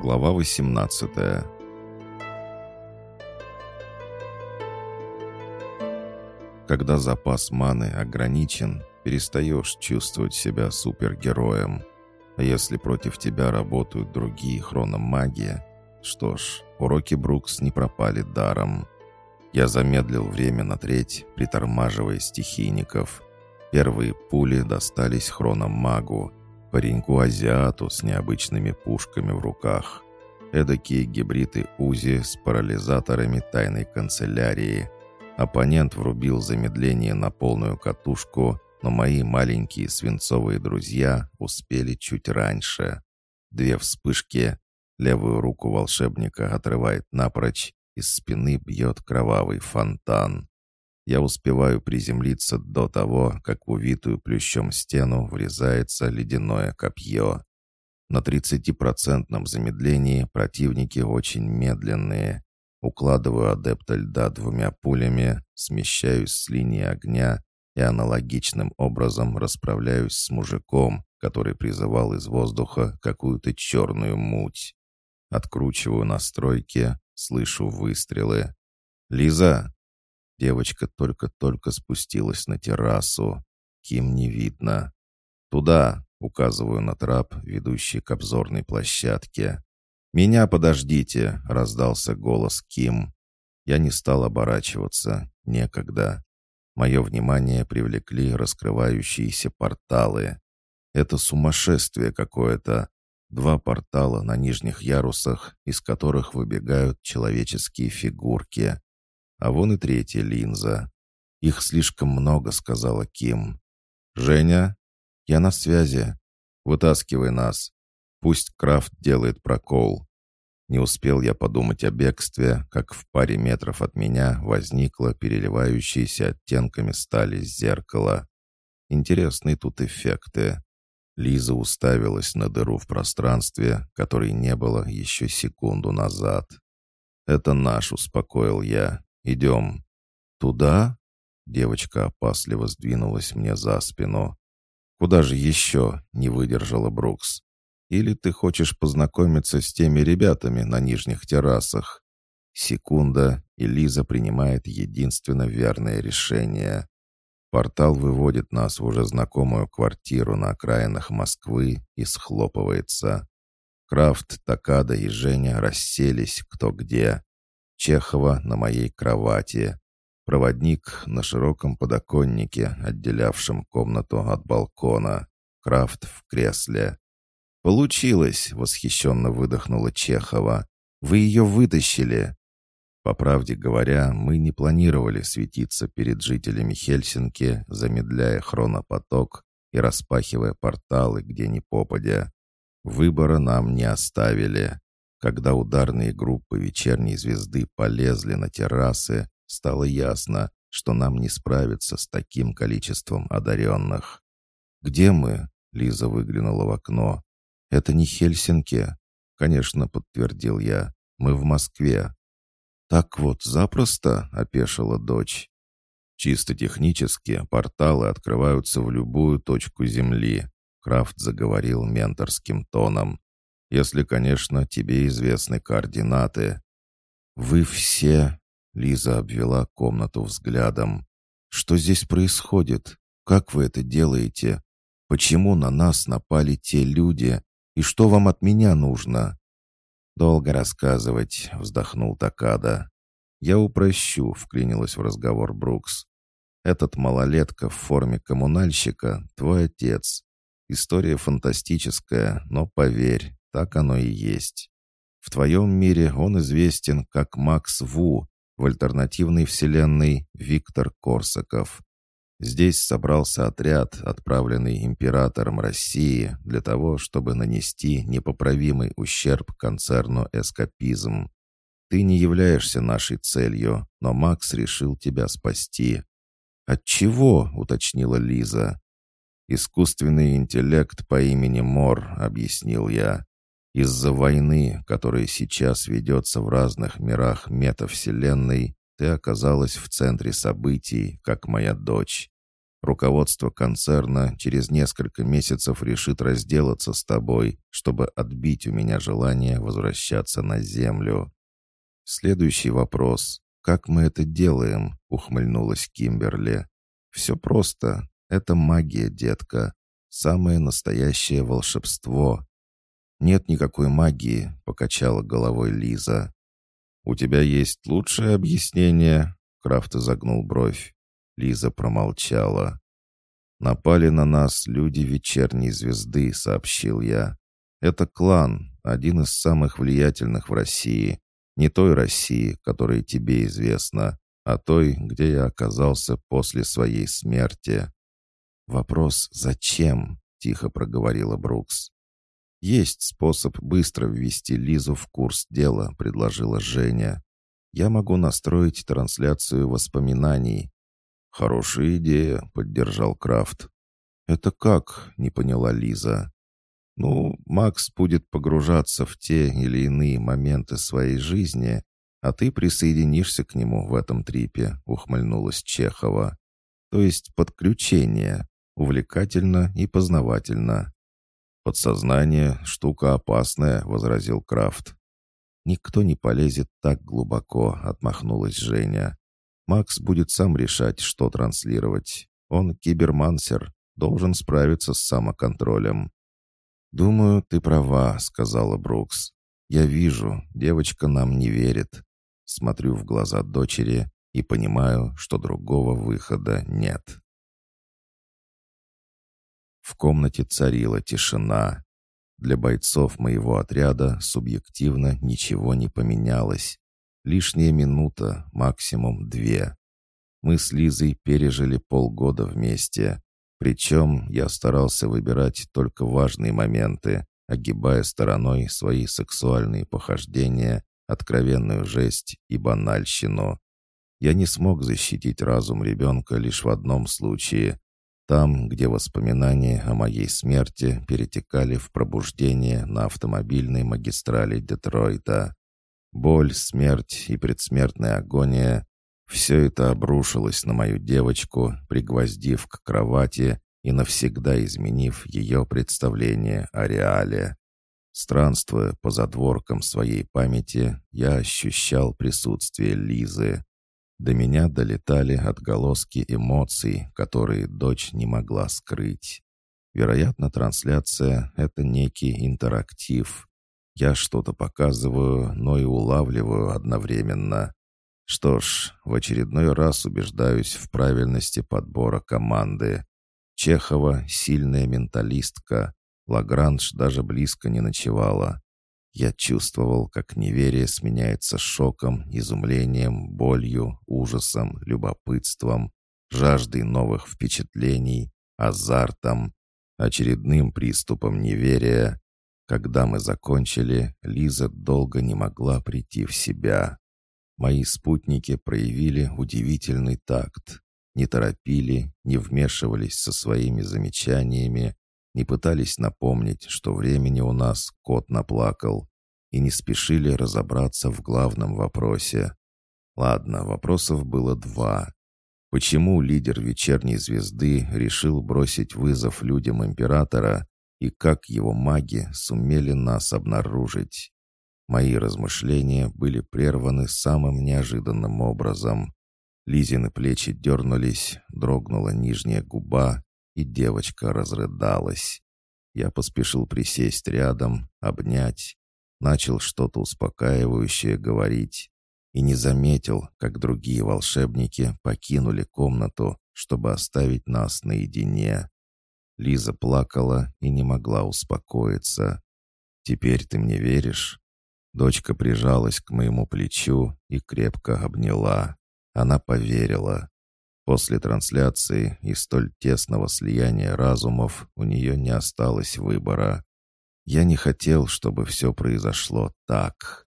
Глава 18 Когда запас маны ограничен, перестаешь чувствовать себя супергероем. А если против тебя работают другие хрономаги, что ж, уроки Брукс не пропали даром. Я замедлил время на треть, притормаживая стихийников. Первые пули достались хрономагу, пареньку-азиату с необычными пушками в руках. Эдакие гибриды УЗИ с парализаторами тайной канцелярии. Оппонент врубил замедление на полную катушку, но мои маленькие свинцовые друзья успели чуть раньше. Две вспышки, левую руку волшебника отрывает напрочь, из спины бьет кровавый фонтан. Я успеваю приземлиться до того, как в увитую плющом стену врезается ледяное копье. На 30% замедлении противники очень медленные. Укладываю адепта льда двумя пулями, смещаюсь с линии огня и аналогичным образом расправляюсь с мужиком, который призывал из воздуха какую-то черную муть. Откручиваю настройки, слышу выстрелы. «Лиза, Девочка только-только спустилась на террасу. Ким не видно. «Туда!» — указываю на трап, ведущий к обзорной площадке. «Меня подождите!» — раздался голос Ким. Я не стал оборачиваться. Некогда. Мое внимание привлекли раскрывающиеся порталы. Это сумасшествие какое-то. Два портала на нижних ярусах, из которых выбегают человеческие фигурки. А вон и третья линза. Их слишком много, сказала Ким. «Женя, я на связи. Вытаскивай нас. Пусть Крафт делает прокол». Не успел я подумать о бегстве, как в паре метров от меня возникло переливающееся оттенками стали зеркало. Интересные тут эффекты. Лиза уставилась на дыру в пространстве, которой не было еще секунду назад. «Это наш», — успокоил я. «Идем». «Туда?» Девочка опасливо сдвинулась мне за спину. «Куда же еще?» — не выдержала Брукс. «Или ты хочешь познакомиться с теми ребятами на нижних террасах?» Секунда, и Лиза принимает единственно верное решение. Портал выводит нас в уже знакомую квартиру на окраинах Москвы и схлопывается. Крафт, Такада и Женя расселись кто где. Чехова на моей кровати. Проводник на широком подоконнике, отделявшем комнату от балкона. Крафт в кресле. «Получилось!» — восхищенно выдохнула Чехова. «Вы ее вытащили!» По правде говоря, мы не планировали светиться перед жителями Хельсинки, замедляя хронопоток и распахивая порталы, где ни попадя. Выбора нам не оставили. Когда ударные группы вечерней звезды полезли на террасы, стало ясно, что нам не справиться с таким количеством одаренных. «Где мы?» — Лиза выглянула в окно. «Это не Хельсинки?» «Конечно», — подтвердил я. «Мы в Москве». «Так вот, запросто?» — опешила дочь. «Чисто технически порталы открываются в любую точку Земли», — Крафт заговорил менторским тоном если, конечно, тебе известны координаты». «Вы все...» — Лиза обвела комнату взглядом. «Что здесь происходит? Как вы это делаете? Почему на нас напали те люди? И что вам от меня нужно?» «Долго рассказывать», — вздохнул Такада. «Я упрощу», — вклинилась в разговор Брукс. «Этот малолетка в форме коммунальщика — твой отец. История фантастическая, но поверь, так оно и есть. В твоем мире он известен как Макс Ву, в альтернативной вселенной Виктор Корсаков. Здесь собрался отряд, отправленный императором России для того, чтобы нанести непоправимый ущерб концерну «Эскапизм». Ты не являешься нашей целью, но Макс решил тебя спасти. «От чего?» — уточнила Лиза. «Искусственный интеллект по имени Мор», — объяснил я. Из-за войны, которая сейчас ведется в разных мирах метавселенной, ты оказалась в центре событий, как моя дочь. Руководство концерна через несколько месяцев решит разделаться с тобой, чтобы отбить у меня желание возвращаться на Землю. Следующий вопрос. Как мы это делаем? Ухмыльнулась Кимберли. Все просто. Это магия, детка. Самое настоящее волшебство. Нет никакой магии, покачала головой Лиза. У тебя есть лучшее объяснение? Крафт изогнул бровь. Лиза промолчала. «Напали на нас люди вечерней звезды», — сообщил я. «Это клан, один из самых влиятельных в России. Не той России, которая тебе известна, а той, где я оказался после своей смерти». «Вопрос «зачем?» — тихо проговорила Брукс. «Есть способ быстро ввести Лизу в курс дела», — предложила Женя. «Я могу настроить трансляцию воспоминаний, «Хорошая идея», — поддержал Крафт. «Это как?» — не поняла Лиза. «Ну, Макс будет погружаться в те или иные моменты своей жизни, а ты присоединишься к нему в этом трипе», — ухмыльнулась Чехова. «То есть подключение. Увлекательно и познавательно». «Подсознание — штука опасная», — возразил Крафт. «Никто не полезет так глубоко», — отмахнулась Женя. Макс будет сам решать, что транслировать. Он кибермансер, должен справиться с самоконтролем. «Думаю, ты права», — сказала Брукс. «Я вижу, девочка нам не верит. Смотрю в глаза дочери и понимаю, что другого выхода нет». В комнате царила тишина. Для бойцов моего отряда субъективно ничего не поменялось. Лишняя минута, максимум две. Мы с Лизой пережили полгода вместе. Причем я старался выбирать только важные моменты, огибая стороной свои сексуальные похождения, откровенную жесть и банальщину. Я не смог защитить разум ребенка лишь в одном случае. Там, где воспоминания о моей смерти перетекали в пробуждение на автомобильной магистрали Детройта. Боль, смерть и предсмертная агония — все это обрушилось на мою девочку, пригвоздив к кровати и навсегда изменив ее представление о реале. Странствуя по задворкам своей памяти, я ощущал присутствие Лизы. До меня долетали отголоски эмоций, которые дочь не могла скрыть. Вероятно, трансляция — это некий интерактив, я что-то показываю, но и улавливаю одновременно. Что ж, в очередной раз убеждаюсь в правильности подбора команды. Чехова — сильная менталистка. Лагранж даже близко не ночевала. Я чувствовал, как неверие сменяется шоком, изумлением, болью, ужасом, любопытством, жаждой новых впечатлений, азартом, очередным приступом неверия, когда мы закончили, Лиза долго не могла прийти в себя. Мои спутники проявили удивительный такт. Не торопили, не вмешивались со своими замечаниями, не пытались напомнить, что времени у нас кот наплакал, и не спешили разобраться в главном вопросе. Ладно, вопросов было два. Почему лидер вечерней звезды решил бросить вызов людям императора и как его маги сумели нас обнаружить. Мои размышления были прерваны самым неожиданным образом. Лизины плечи дернулись, дрогнула нижняя губа, и девочка разрыдалась. Я поспешил присесть рядом, обнять, начал что-то успокаивающее говорить и не заметил, как другие волшебники покинули комнату, чтобы оставить нас наедине. Лиза плакала и не могла успокоиться. «Теперь ты мне веришь?» Дочка прижалась к моему плечу и крепко обняла. Она поверила. После трансляции и столь тесного слияния разумов у нее не осталось выбора. Я не хотел, чтобы все произошло так.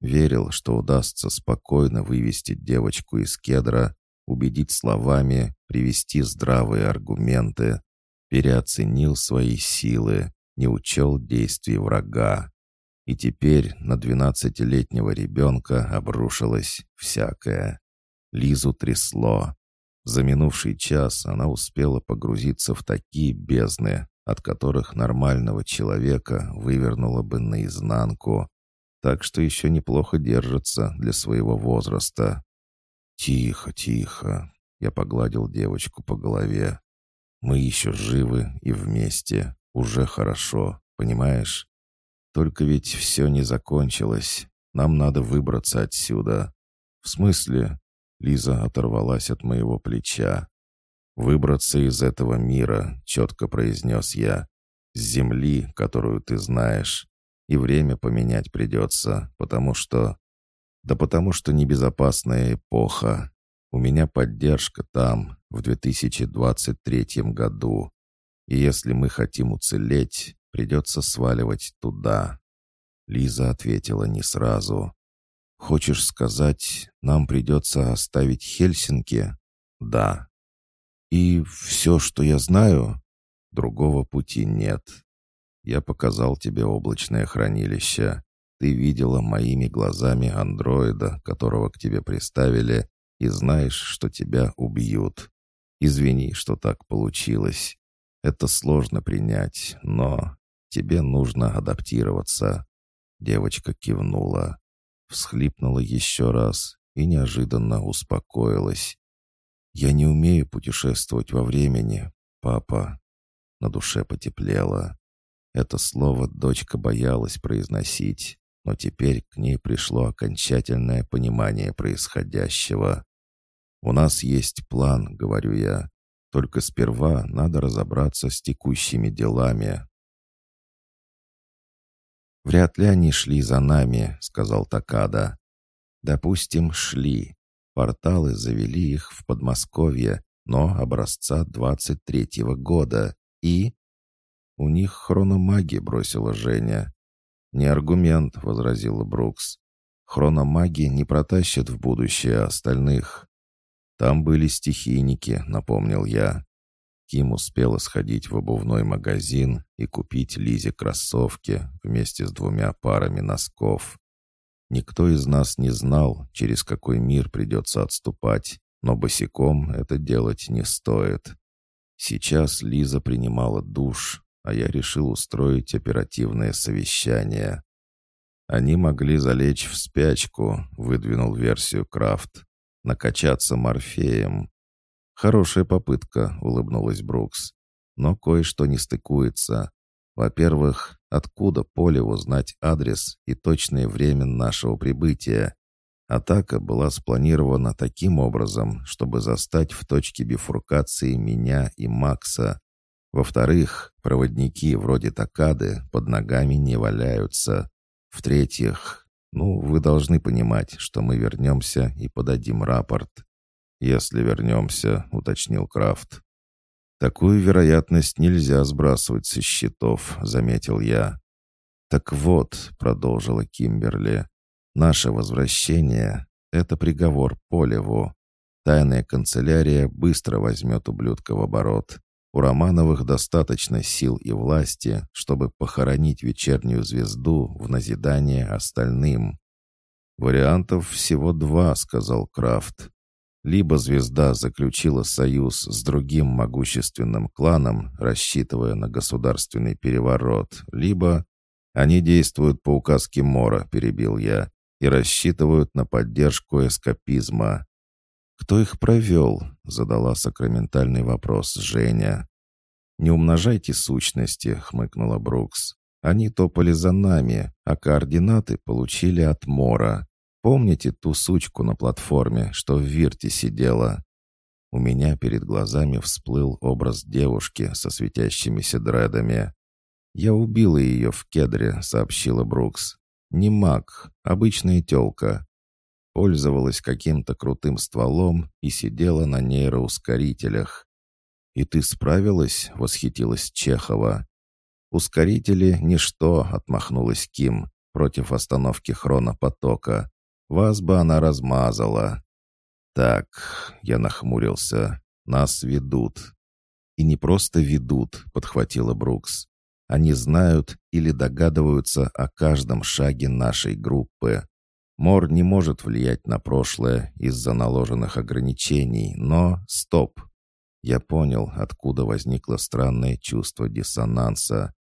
Верил, что удастся спокойно вывести девочку из кедра, убедить словами, привести здравые аргументы, переоценил свои силы, не учел действий врага. И теперь на двенадцатилетнего ребенка обрушилось всякое. Лизу трясло. За минувший час она успела погрузиться в такие бездны, от которых нормального человека вывернуло бы наизнанку, так что еще неплохо держится для своего возраста. «Тихо, тихо», — я погладил девочку по голове. «Мы еще живы и вместе, уже хорошо, понимаешь? Только ведь все не закончилось, нам надо выбраться отсюда». «В смысле?» Лиза оторвалась от моего плеча. «Выбраться из этого мира», — четко произнес я. «С земли, которую ты знаешь. И время поменять придется, потому что...» «Да потому что небезопасная эпоха. У меня поддержка там, в 2023 году. И если мы хотим уцелеть, придется сваливать туда». Лиза ответила не сразу. «Хочешь сказать, нам придется оставить Хельсинки?» «Да». «И все, что я знаю?» «Другого пути нет. Я показал тебе облачное хранилище. Ты видела моими глазами андроида, которого к тебе приставили, и знаешь, что тебя убьют. Извини, что так получилось. Это сложно принять, но тебе нужно адаптироваться». Девочка кивнула всхлипнула еще раз и неожиданно успокоилась. «Я не умею путешествовать во времени, папа». На душе потеплело. Это слово дочка боялась произносить, но теперь к ней пришло окончательное понимание происходящего. «У нас есть план», — говорю я. «Только сперва надо разобраться с текущими делами, «Вряд ли они шли за нами», — сказал Такада. «Допустим, шли. Порталы завели их в Подмосковье, но образца 23-го года. И...» «У них хрономаги», — бросила Женя. «Не аргумент», — возразила Брукс. «Хрономаги не протащат в будущее остальных». «Там были стихийники», — напомнил я. Ким успела сходить в обувной магазин и купить Лизе кроссовки вместе с двумя парами носков. Никто из нас не знал, через какой мир придется отступать, но босиком это делать не стоит. Сейчас Лиза принимала душ, а я решил устроить оперативное совещание. Они могли залечь в спячку, выдвинул версию Крафт, накачаться морфеем, «Хорошая попытка», — улыбнулась Брукс. «Но кое-что не стыкуется. Во-первых, откуда Полеву знать адрес и точное время нашего прибытия? Атака была спланирована таким образом, чтобы застать в точке бифуркации меня и Макса. Во-вторых, проводники вроде Такады под ногами не валяются. В-третьих, ну, вы должны понимать, что мы вернемся и подадим рапорт. «Если вернемся», — уточнил Крафт. «Такую вероятность нельзя сбрасывать со счетов», — заметил я. «Так вот», — продолжила Кимберли, — «наше возвращение — это приговор Полеву. Тайная канцелярия быстро возьмет ублюдка в оборот. У Романовых достаточно сил и власти, чтобы похоронить вечернюю звезду в назидание остальным». «Вариантов всего два», — сказал Крафт. Либо звезда заключила союз с другим могущественным кланом, рассчитывая на государственный переворот, либо они действуют по указке Мора, перебил я, и рассчитывают на поддержку эскапизма. «Кто их провел?» — задала сакраментальный вопрос Женя. «Не умножайте сущности», — хмыкнула Брукс. «Они топали за нами, а координаты получили от Мора. Помните ту сучку на платформе, что в Вирте сидела? У меня перед глазами всплыл образ девушки со светящимися дредами. «Я убила ее в кедре», — сообщила Брукс. «Не маг, обычная тёлка. Пользовалась каким-то крутым стволом и сидела на нейроускорителях. «И ты справилась?» — восхитилась Чехова. «Ускорители — ничто», — отмахнулась Ким против остановки хронопотока. Вас бы она размазала. Так, я нахмурился. Нас ведут. И не просто ведут, подхватила Брукс. Они знают или догадываются о каждом шаге нашей группы. Мор не может влиять на прошлое из-за наложенных ограничений, но... Стоп! Я понял, откуда возникло странное чувство диссонанса.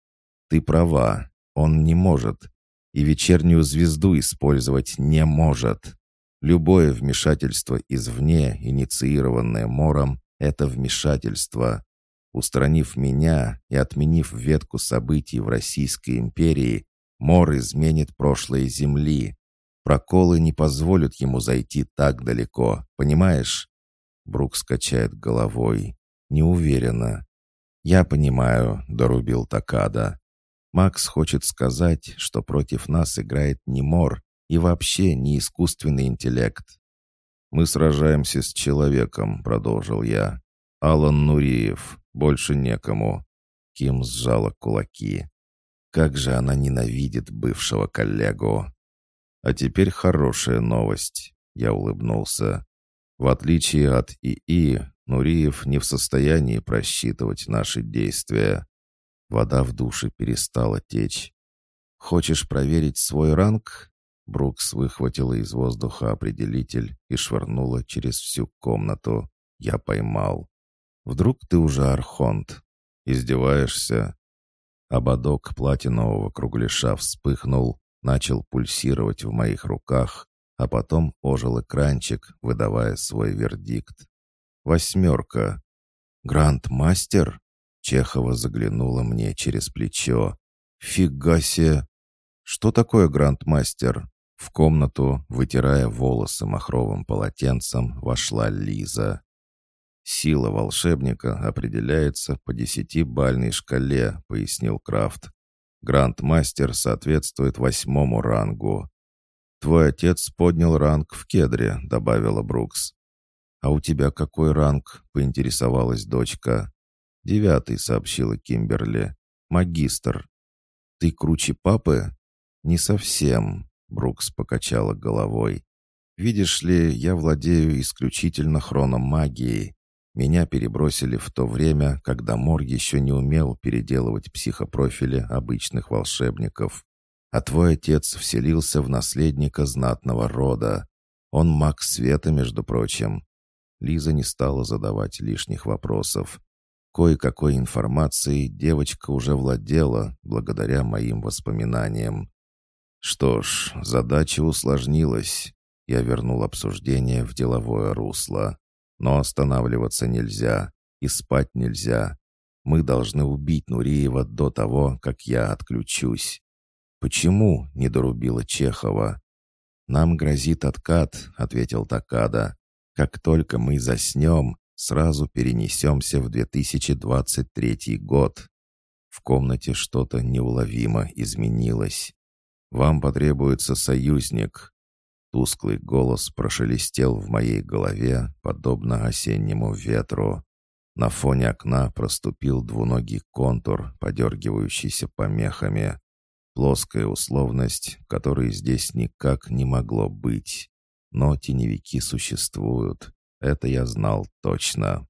Ты права, он не может. И вечернюю звезду использовать не может. Любое вмешательство извне, инициированное Мором, это вмешательство. Устранив меня и отменив ветку событий в Российской империи, Мор изменит прошлое Земли, Проколы не позволят ему зайти так далеко, понимаешь?» Брук скачает головой. Неуверенно. «Я понимаю», — дорубил Такада. «Макс хочет сказать, что против нас играет не Мор и вообще не искусственный интеллект». «Мы сражаемся с человеком», — продолжил я. «Алан Нуриев. Больше некому». Ким сжала кулаки. Как же она ненавидит бывшего коллегу. А теперь хорошая новость. Я улыбнулся. В отличие от ИИ, Нуриев не в состоянии просчитывать наши действия. Вода в душе перестала течь. «Хочешь проверить свой ранг?» Брукс выхватила из воздуха определитель и швырнула через всю комнату. Я поймал. «Вдруг ты уже архонт? Издеваешься?» Ободок платинового кругляша вспыхнул, начал пульсировать в моих руках, а потом ожил экранчик, выдавая свой вердикт. «Восьмерка». «Гранд-мастер?» Чехова заглянула мне через плечо. «Фига себе!» «Что такое гранд-мастер?» В комнату, вытирая волосы махровым полотенцем, вошла Лиза. «Сила волшебника определяется по десятибальной шкале», — пояснил Крафт. Гранд-мастер соответствует восьмому рангу. «Твой отец поднял ранг в кедре», — добавила Брукс. «А у тебя какой ранг?» — поинтересовалась дочка. «Девятый», — сообщила Кимберли. «Магистр». «Ты круче папы?» «Не совсем», — Брукс покачала головой. «Видишь ли, я владею исключительно хрономагией. Меня перебросили в то время, когда Мор еще не умел переделывать психопрофили обычных волшебников. А твой отец вселился в наследника знатного рода. Он маг света, между прочим. Лиза не стала задавать лишних вопросов. Кое-какой информацией девочка уже владела, благодаря моим воспоминаниям. Что ж, задача усложнилась. Я вернул обсуждение в деловое русло. Но останавливаться нельзя, и спать нельзя. Мы должны убить Нуриева до того, как я отключусь. «Почему?» — не дорубила Чехова. «Нам грозит откат», — ответил Такада. «Как только мы заснем, сразу перенесемся в 2023 год». В комнате что-то неуловимо изменилось. «Вам потребуется союзник. Тусклый голос прошелестел в моей голове, подобно осеннему ветру. На фоне окна проступил двуногий контур, подергивающийся помехами. Плоская условность, которой здесь никак не могло быть. Но теневики существуют. Это я знал точно.